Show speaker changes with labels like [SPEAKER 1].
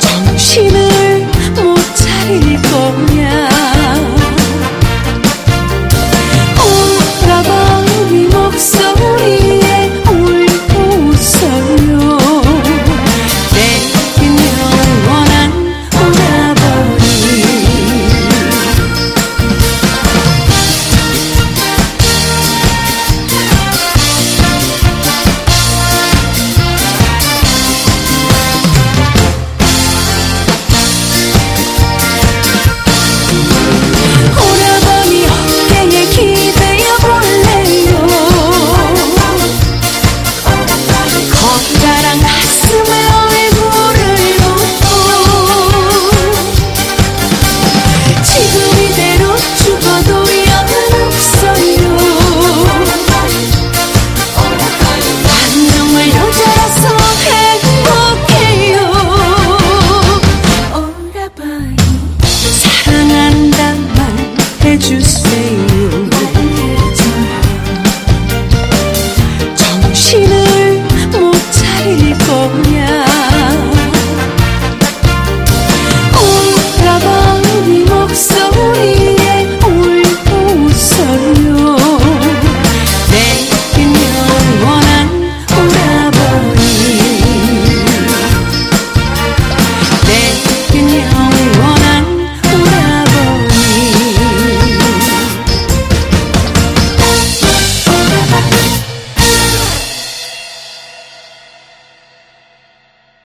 [SPEAKER 1] 당신은 Can't you?